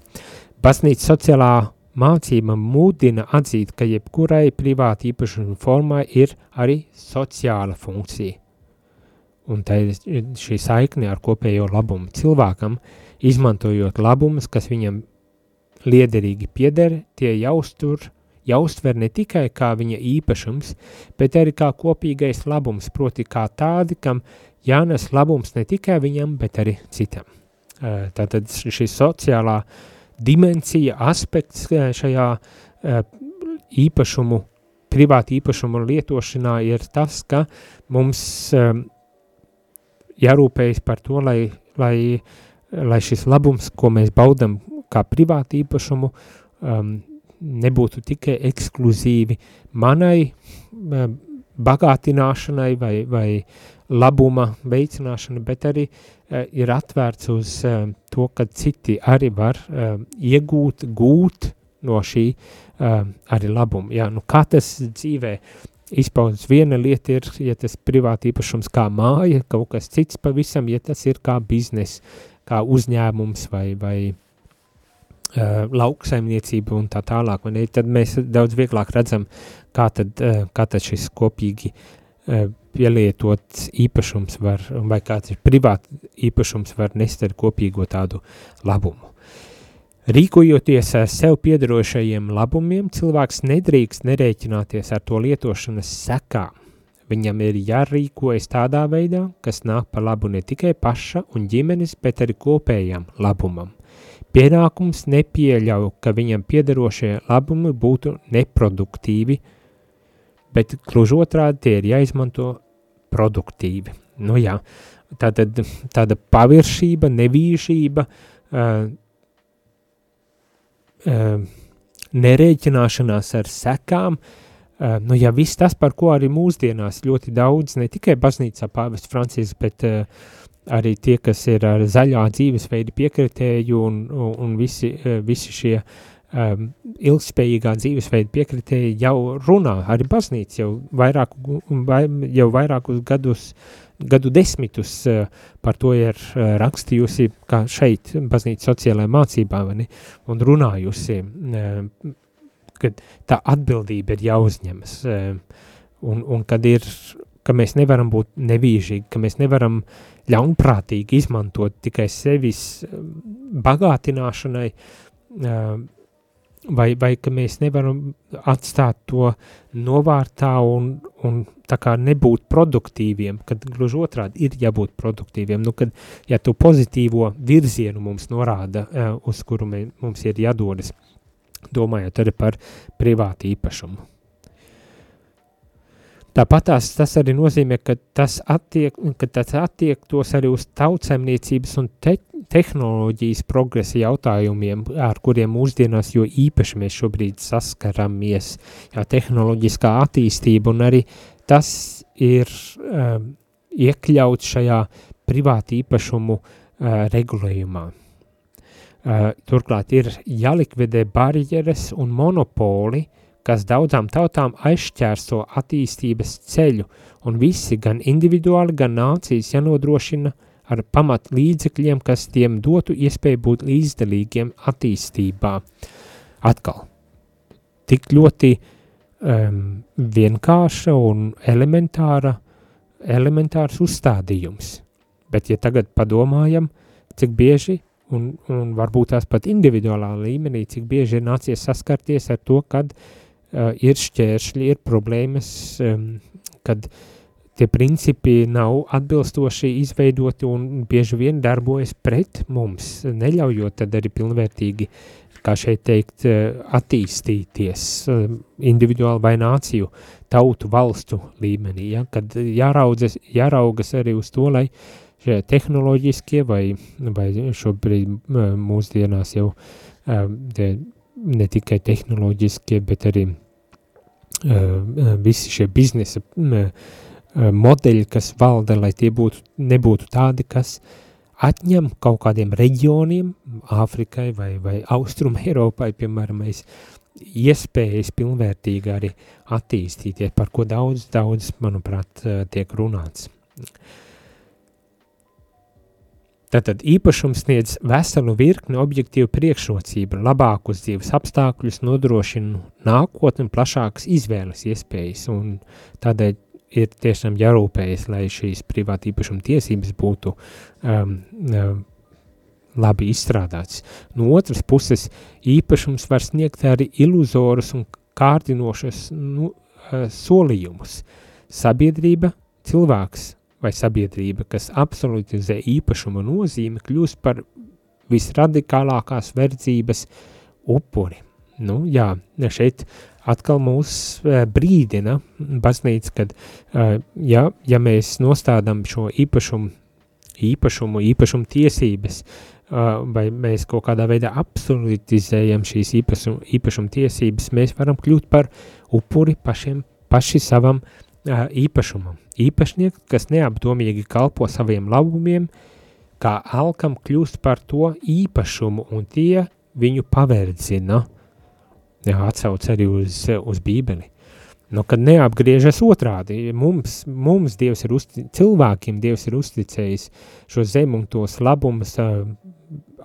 Baznīca sociālā Mācība mūdina atzīt, ka jebkurai privāti īpašuma formai ir arī sociāla funkcija. Un tā ir šī saikne ar kopējo labumu cilvēkam, izmantojot labumus, kas viņam liederīgi pieder, tie jāuztur, jāuztver ne tikai kā viņa īpašums, bet arī kā kopīgais labums, proti kā tādi, kam jānes labums ne tikai viņam, bet arī citam. Tātad šī sociālā dimensija, aspekts šajā īpašumu, privāti īpašumu lietošanā ir tas, ka mums um, jārūpējas par to, lai, lai, lai šis labums, ko mēs baudam kā privāti īpašumu, um, nebūtu tikai ekskluzīvi manai bagātināšanai vai, vai labuma veicināšana, bet arī uh, ir atvērts uz uh, to, ka citi arī var uh, iegūt, gūt no šī arī labumu. Jā, nu kā tas dzīvē izpaudas viena lieta ir, ja tas privāti īpašums kā māja, kaut kas cits pavisam, ja tas ir kā biznes, kā uzņēmums vai, vai lauksaimniecība un tā tālāk, ne, tad mēs daudz vieglāk redzam, kā tad, kā tad šis kopīgi pielietots īpašums var, vai kāds ir privāti īpašums var nest ar kopīgo tādu labumu. Rīkojoties sev piedarošajiem labumiem, cilvēks nedrīkst nerēķināties ar to lietošanas sekām. Viņam ir jārīkojas tādā veidā, kas nāk par labu ne tikai paša un ģimenes, bet arī kopējam labumam. Pienākums nepieļauj, ka viņam piedarošie labumi būtu neproduktīvi, bet gluži otrādi tie ir jāizmanto produktīvi. Nu jā, tāda, tāda paviršība, nevīšība, uh, uh, nerēķināšanās ar sekām, uh, nu ja viss tas, par ko arī mūsdienās ļoti daudz, ne tikai baznīcā pāvests Francis, bet uh, arī tie, kas ir ar zaļā dzīvesveida piekritēju un, un, un visi, uh, visi šie uh, um, ilgspējīgā dzīvesveida piekritēji jau runā, arī baznīca jau, vairāku, vai, jau vairākus gadus, gadu desmitus uh, par to ir uh, rakstījusi, kā šeit baznīca sociālajā mācībā, ne, un runājusi, uh, kad tā atbildība ir jāuzņemas, uh, un, un kad ir, ka mēs nevaram būt nevīžīgi, ka mēs nevaram ļaunprātīgi izmantot tikai sevis bagātināšanai, uh, vai, vai ka mēs nevaram atstāt to novārtā un, un tā kā nebūt produktīviem, kad gluži otrādi ir jābūt produktīviem, nu, kad, ja tu pozitīvo virzienu mums norāda, uh, uz kuru mē, mums ir jādodas, domājot arī par privātu īpašumu. Tāpat tas arī nozīmē, ka tas, attiek, ka tas attiektos arī uz tautsaimniecības un te, tehnoloģijas progresa jautājumiem, ar kuriem mūsdienās jo īpaši mēs šobrīd saskaramies, jā, tehnoloģiskā attīstība un arī tas ir um, iekļauts šajā privāti īpašumu uh, regulējumā. Uh, turklāt ir jālikvidē barjeras un monopoli, uh, kas daudzām tautām aizšķērso attīstības ceļu, un visi, gan individuāli, gan nācijas, jānodrošina ar pamat līdzekļiem, kas tiem dotu iespēju būt līdzdalīgiem attīstībā. Atkal, tik ļoti um, vienkārša un elementāra, elementārs uzstādījums. Bet ja tagad padomājam, cik bieži un, un varbūt tās pat individuālā līmenī, cik bieži ir nācies saskarties ar to, kad ir šķēršļi, ir problēmas, kad tie principi nav atbilstoši izveidoti un bieži vien darbojas pret mums, neļaujot tad arī pilnvērtīgi, kā šeit teikt, attīstīties individuāli vai nāciju, tautu, valstu līmenī, ja? kad jāraudzes, jāraugas arī uz to, lai tehnoloģiskie vai, vai šobrīd mūsdienās jau ne tikai tehnoloģiskie, bet arī visi šie biznesa modeļi, kas valda, lai tie būtu, nebūtu tādi, kas atņem kaut kādiem reģioniem, Āfrikai vai, vai Austrum Eiropai, piemēram, mēs iespējas pilnvērtīgi arī attīstīties, par ko daudz, daudz, manuprāt, tiek runāts. Tātad īpašums sniedz veselu virkni objektīvu priekšrocību, labākus dzīves apstākļus, nodrošina nākotni plašākas izvēles iespējas, un tādēļ ir tiešām jārūpējas, lai šīs privāta īpašuma tiesības būtu um, um, labi izstrādāts. No otras puses, īpašums var sniegt arī iluzorus un kārdinošus nu, uh, solījumus. Sabiedrība, cilvēks vai sabiedrība, kas absolutizē īpašuma nozīme, kļūst par visradikālākās verdzības upuri. Nu, jā, šeit atkal mūs eh, brīdina baznīca, kad, eh, ja, ja mēs nostādām šo īpašumu, īpašumu, īpašumu tiesības, eh, vai mēs kaut kādā veidā absolutizējam šīs īpašum, īpašuma tiesības, mēs varam kļūt par upuri pašiem, paši savam īpašumam. Īpašnieks, kas neapdomīgi kalpo saviem labumiem, kā alkam kļūst par to īpašumu, un tie viņu paverdzina. Jā, atsauc arī uz, uz bībeli. Nu, kad neapgriežas otrādi, mums, mums Dievs ir uztic, cilvēkiem Dievs ir uzticējis šo zemu un tos labumus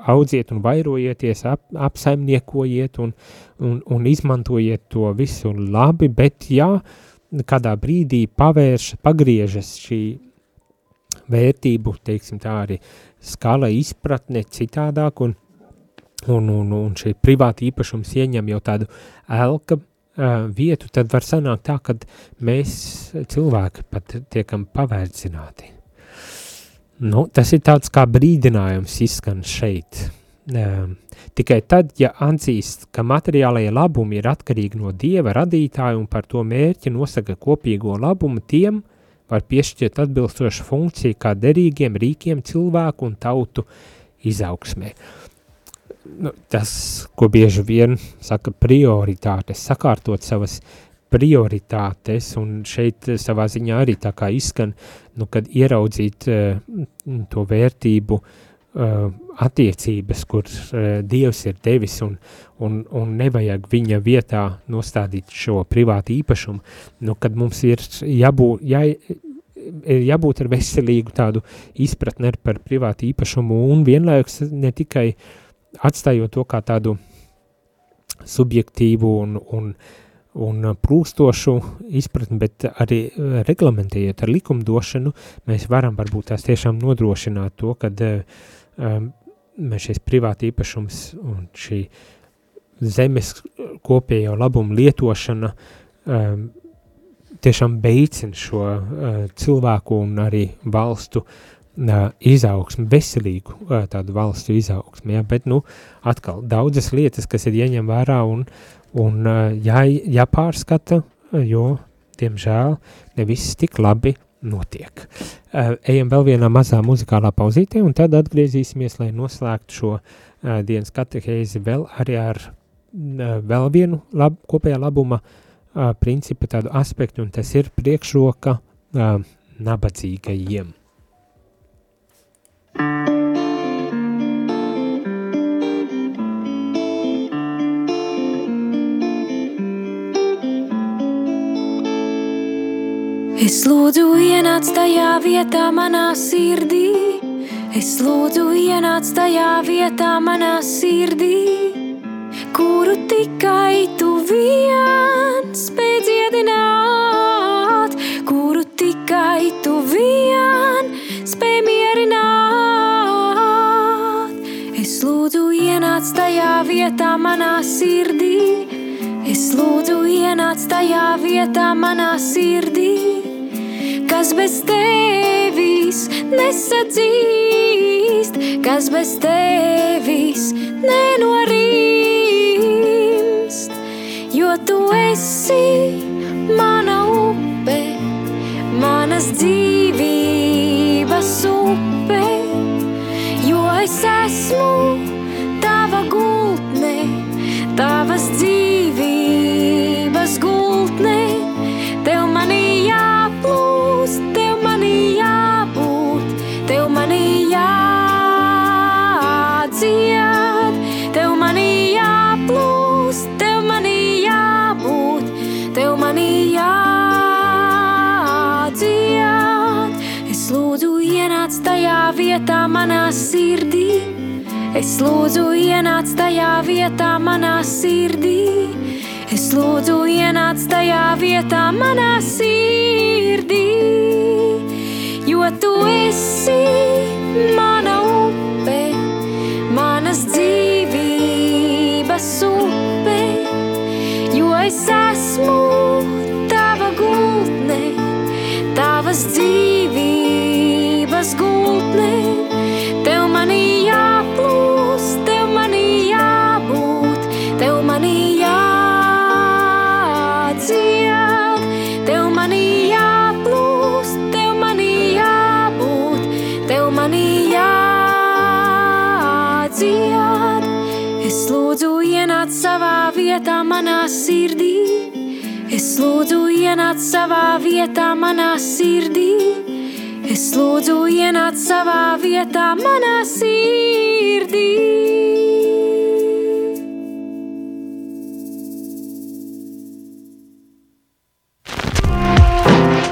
audziet un vairojieties, ap, apsaimniekojiet un, un, un izmantojiet to visu labi, bet jā, ja, kādā brīdī pavērš, pagriežas šī vērtību, teiksim tā arī skala izpratne citādāk un, un, un, un šī privāta īpašums ieņem jau tādu elka uh, vietu, tad var sanākt tā, ka mēs cilvēki pat tiekam pavērdzināti. Nu, tas ir tāds kā brīdinājums izskan šeit. Tikai tad, ja atzīst, ka materiālajie labumi ir atkarīgi no Dieva radītāja un par to mērķi nosaka kopīgo labumu, tiem var piešķirt atbilstošu funkciju kā derīgiem rīkiem cilvēku un tautu izaugsmē. Nu, tas, ko bieži vien saka prioritātes, sakārtot savas prioritātes, un šeit savā ziņā arī tā kā izskan, nu, kad ieraudzīt uh, to vērtību uh, attiecības, kur uh, Dievs ir devis un, un, un nevajag viņa vietā nostādīt šo privātu īpašumu, nu, kad mums ir jābūt, jā, jābūt ar veselīgu tādu izpratni par privātu īpašumu un vienlaikus ne tikai atstājot to kā tādu subjektīvu un, un, un plūstošu izpratni, bet arī reglamentējot ar likumdošanu, mēs varam varbūt tās tiešām nodrošināt to, kad um, šis privāti īpašums un šī zemes kopējo labumu lietošana um, tiešām veicina šo uh, cilvēku un arī valstu uh, izaugsmi, veselīgu uh, tādu valstu izaugsmi, ja? bet, nu, atkal daudzas lietas, kas ir jāņem vērā un, un uh, jā, jāpārskata, jo, diemžēl, ne viss tik labi notiek. Uh, ejam vēl vienā mazā muzikālā pauzītē, un tad atgriezīsimies, lai noslēgtu šo uh, dienas katehēzi vēl arī ar uh, vēl vienu lab, kopējā labuma principu tādu aspektu, un tas ir priekšroka nabadzīgajiem. Es lūdzu, ienāc tajā vietā manā sirdī, Es lūdzu ienāc tajā vietā manā sirdī, kuru tikai tu viens spēj dziedināt, kuru tikai tu vien spēj mierināt. Es lūdzu ienāc tajā vietā manā sirdī, es lūdzu ienāc tajā vietā manā sirdī, kas bez tevis nesadzīst, kas bez tevis nenorīst, jo tu esi mana upe, manas dzīvības upe, jo es esmu es lūdzu ienāc tajā vietā manā sirdī. Es lūdzu ienāc tajā vietā manā sirdī, jo tu esi ienāc savā vietā manā sirdī, es lūdzu ienāc savā vietā manā sirdī. Es lūdzu ienāc savā vietā manā sirdī.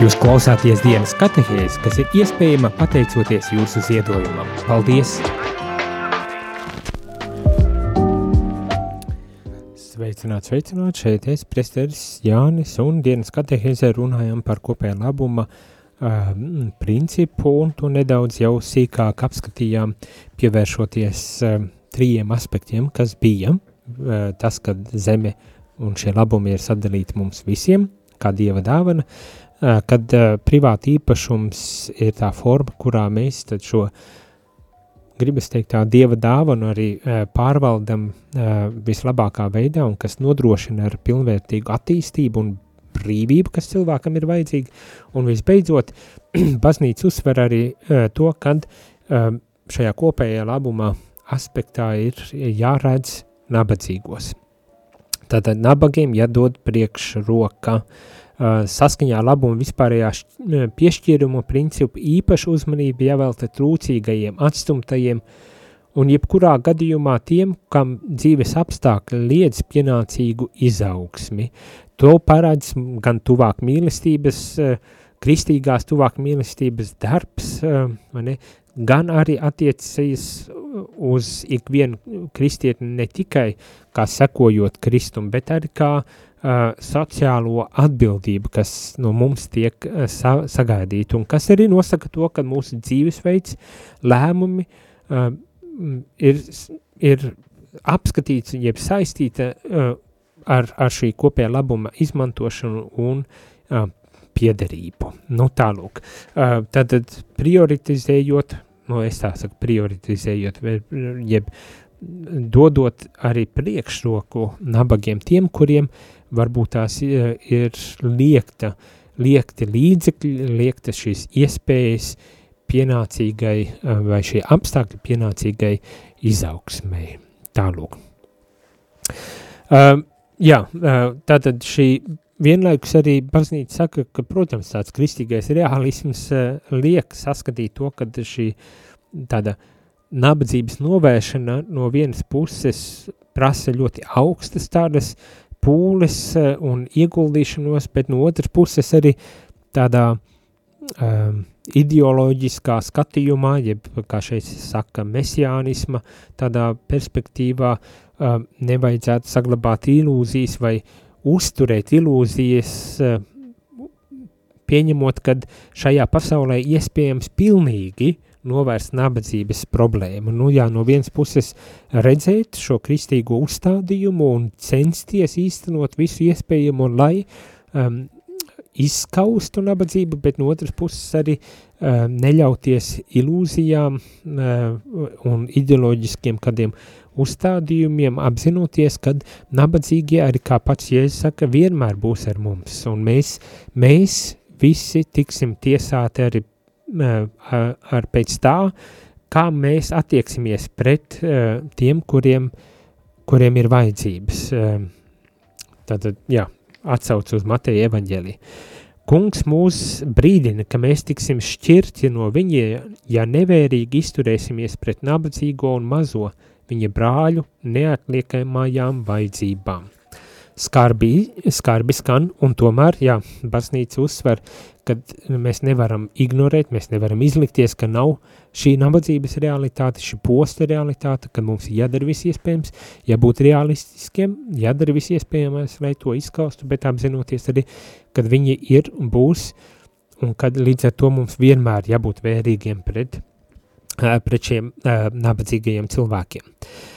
Jūs klausāties dienas katehēs, kas ir iespējama pateicoties jūsu ziedojumam. Paldies! Sveicināt, sveicināt, šeit es, presteris Jānis, un dienas katehēzē runājam par kopējā labuma uh, principu, un to nedaudz jau sīkāk apskatījām, pievēršoties uh, trījiem aspektiem, kas bija uh, tas, kad zeme un šie labumi ir sadalīti mums visiem, kā dieva dāvana, uh, kad uh, privāta īpašums ir tā forma, kurā mēs tad šo gribas teikt tā dieva dāvanu arī uh, pārvaldam uh, vislabākā veidā un kas nodrošina ar pilnvērtīgu attīstību un brīvību, kas cilvēkam ir vajadzīga. Un visbeidzot, baznīca uzsver arī uh, to, kad šajā kopējā labumā aspektā ir jāredz nabadzīgos. Tātad nabagiem jādod priekšroka uh, saskaņā labuma vispārējā šķ- piešķīrumu principu īpašu uzmanību jāvelta trūcīgajiem, atstumtajiem un jebkurā gadījumā tiem, kam dzīves apstākļi liedz pienācīgu izaugsmi. To parādz gan tuvāk mīlestības, kristīgās tuvāk mīlestības darbs, ne, gan arī attiecas uz ikvienu kristieti ne tikai kā sekojot Kristum, bet arī kā uh, sociālo atbildību, kas no mums tiek uh, sa sagaidīta un kas arī nosaka to, ka mūsu dzīvesveids, lēmumi uh, ir, ir apskatīts, jeb saistīta uh, ar, ar šī kopējā labuma izmantošanu un uh, piederību. Nu tālūk, uh, tad, prioritizējot, nu es tā saku prioritizējot, jeb dodot arī priekšroku nabagiem tiem, kuriem varbūt tās ir, ir liekta, liekti līdzekļi, liekta šīs iespējas pienācīgai vai šie apstākļi pienācīgai izaugsmai. Tālūk. Uh, jā, uh, tātad šī vienlaikus arī baznīca saka, ka, protams, tāds kristīgais realisms uh, liek saskatīt to, ka šī tāda nabadzības novēršana no vienas puses prasa ļoti augstas tādas pūles uh, un ieguldīšanos, bet no otras puses arī tādā um, ideoloģiskā skatījumā, jeb, kā šeit saka, mesiānisma tādā perspektīvā, um, nevajadzētu saglabāt ilūzijas vai uzturēt ilūzijas, uh, pieņemot, ka šajā pasaulē iespējams pilnīgi novērst nabadzības problēmu. Nu, jā, no vienas puses redzēt šo kristīgo uzstādījumu un censties īstenot visu iespējamo, lai um, izskaustu nabadzību, bet no otras puses arī uh, neļauties ilūzijām uh, un ideoloģiskiem kādiem uzstādījumiem, apzinoties, ka nabadzīgie arī, kā pats Jēzus saka, vienmēr būs ar mums, un mēs, mēs visi tiksim tiesāti arī uh, ar pēc tā, kā mēs attieksimies pret uh, tiem, kuriem, kuriem ir vajadzības. Uh, tātad, jā, atsauc uz Mateja evaņģēliju. Kungs mūs brīdina, ka mēs tiksim šķirti no viņa, ja nevērīgi izturēsimies pret nabadzīgo un mazo viņa brāļu neatliekamajām vajadzībām skarbi, skarbi skan, un tomēr, jā, baznīca uzsver, ka mēs nevaram ignorēt, mēs nevaram izlikties, ka nav šī nabadzības realitāte, šī posta realitāte, ka mums jādara viss iespējams, jābūt realistiskiem, jādara viss iespējamais, lai to izskaustu, bet apzinoties arī, kad viņi ir un būs, un kad līdz ar to mums vienmēr jābūt vērīgiem pret, pret šiem nabadzīgajiem cilvēkiem. Uh,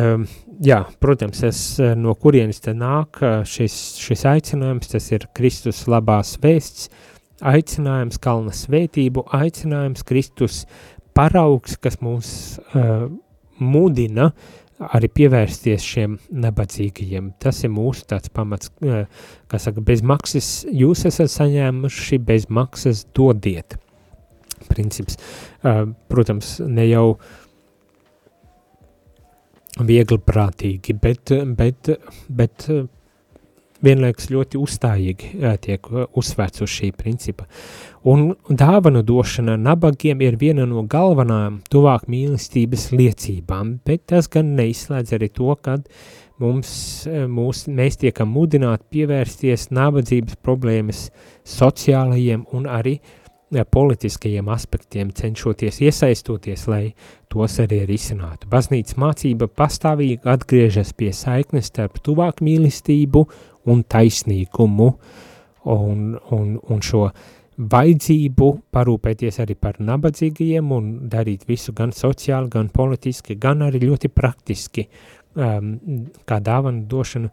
um, jā, protams, es, eh, no kurienes te nāk eh, šis, šis aicinājums, tas ir Kristus labās vēsts, aicinājums kalna svētību, aicinājums Kristus paraugs, kas mūs uh, mudina arī pievērsties šiem nabadzīgajiem. Tas ir mūsu tāds pamats, uh, kā saka, bez maksas jūs esat saņēmuši, bez maksas dodiet. Princips, uh, protams, ne jau uh, viegli prātīgi, bet, bet, bet vienlaikus ļoti uzstājīgi tiek uzsvērts uz šī principa. Un dāvanu došana nabagiem ir viena no galvenām tuvāk mīlestības liecībām, bet tas gan neizslēdz arī to, kad mums, mūs, mēs tiekam mudināti pievērsties nabadzības problēmas sociālajiem un arī uh, politiskajiem aspektiem, cenšoties iesaistoties, lai tos arī risinātu. Baznīcas mācība pastāvīgi atgriežas pie saiknes starp tuvāk mīlestību un taisnīgumu un, un, un šo vajadzību parūpēties arī par nabadzīgajiem un darīt visu gan sociāli, gan politiski, gan arī ļoti praktiski, um, kā dāvanu došanu,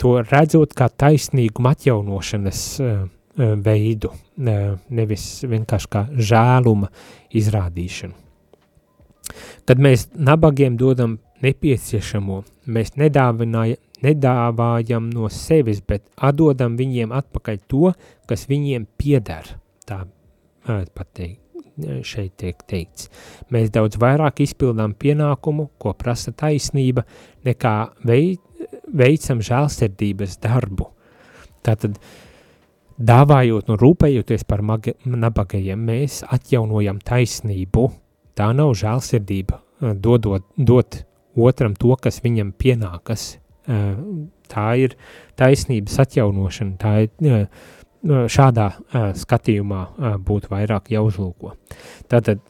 to redzot kā taisnīgumu atjaunošanas uh, veidu, nevis vienkārši kā žēluma izrādīšanu. Kad mēs nabagiem dodam nepieciešamo, mēs nedāvājam no sevis, bet atdodam viņiem atpakaļ to, kas viņiem pieder. Tā pateikt, šeit tiek teikts. Mēs daudz vairāk izpildām pienākumu, ko prasa taisnība, nekā veicam žēlsirdības darbu. Tātad, uh, Dāvājot un rūpējoties par nabagajiem, mēs atjaunojam taisnību. Tā nav žēlsirdība, eh, dodot, dot otram to, kas viņam pienākas. Eh, tā ir taisnības atjaunošana, tā ir eh, šādā skatījumā būtu vairāk jāuzlūko. Tātad,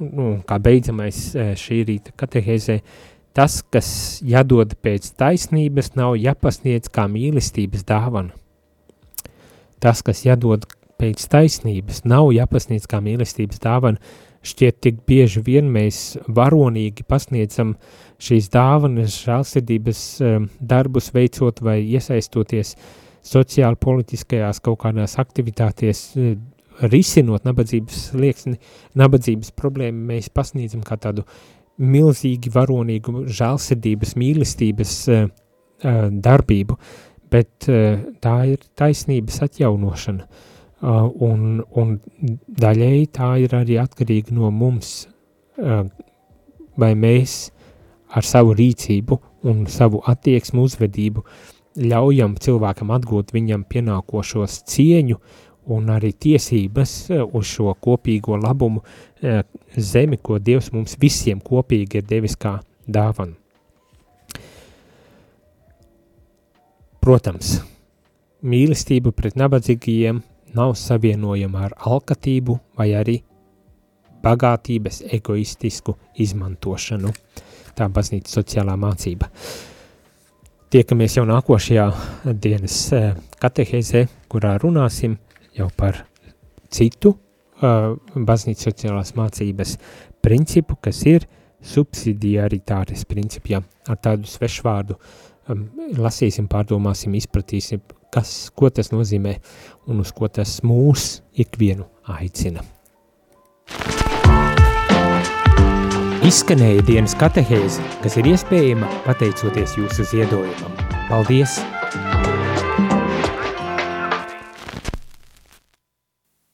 nu, kā beidzamais šī rīta katehēzē, tas, kas jādod pēc taisnības, nav jāpasniedz kā mīlestības dāvana tas, kas jādod pēc taisnības, nav jāpasniedz kā mīlestības dāvana. Šķiet, tik bieži vien mēs varonīgi pasniedzam šīs dāvanas, žēlsirdības um, darbus veicot vai iesaistoties sociāli politiskajās kaut kādās aktivitātēs, uh, risinot nabadzības lieksni, nabadzības problēmu, mēs pasniedzam kā tādu milzīgi varonīgu žēlsirdības, mīlestības uh, uh, darbību. Uh, bet eh, tā ir taisnības atjaunošana, eh, un, un daļēji tā ir arī atkarīga no mums, eh, vai mēs ar savu rīcību un savu attieksmu uzvedību ļaujam cilvēkam atgūt viņam pienākošos cieņu un arī tiesības uz šo kopīgo labumu zemi, ko Dievs mums visiem kopīgi ir devis kā dāvanu. Protams, mīlestība pret nabadzīgajiem nav savienojama ar alkatību vai arī bagātības egoistisku izmantošanu. Tā baznīca sociālā mācība. Tiekamies jau nākošajā dienas eh, katehēzē, kurā runāsim jau par citu uh, baznīcas sociālās mācības principu, kas ir subsidiaritātes principu. Ja ar tādu svešvārdu um, lasīsim, pārdomāsim, izpratīsim, kas, ko tas nozīmē un uz ko tas mūs ikvienu aicina. Izskanēja dienas katehēze, kas ir iespējama pateicoties jūsu ziedojumam. Paldies!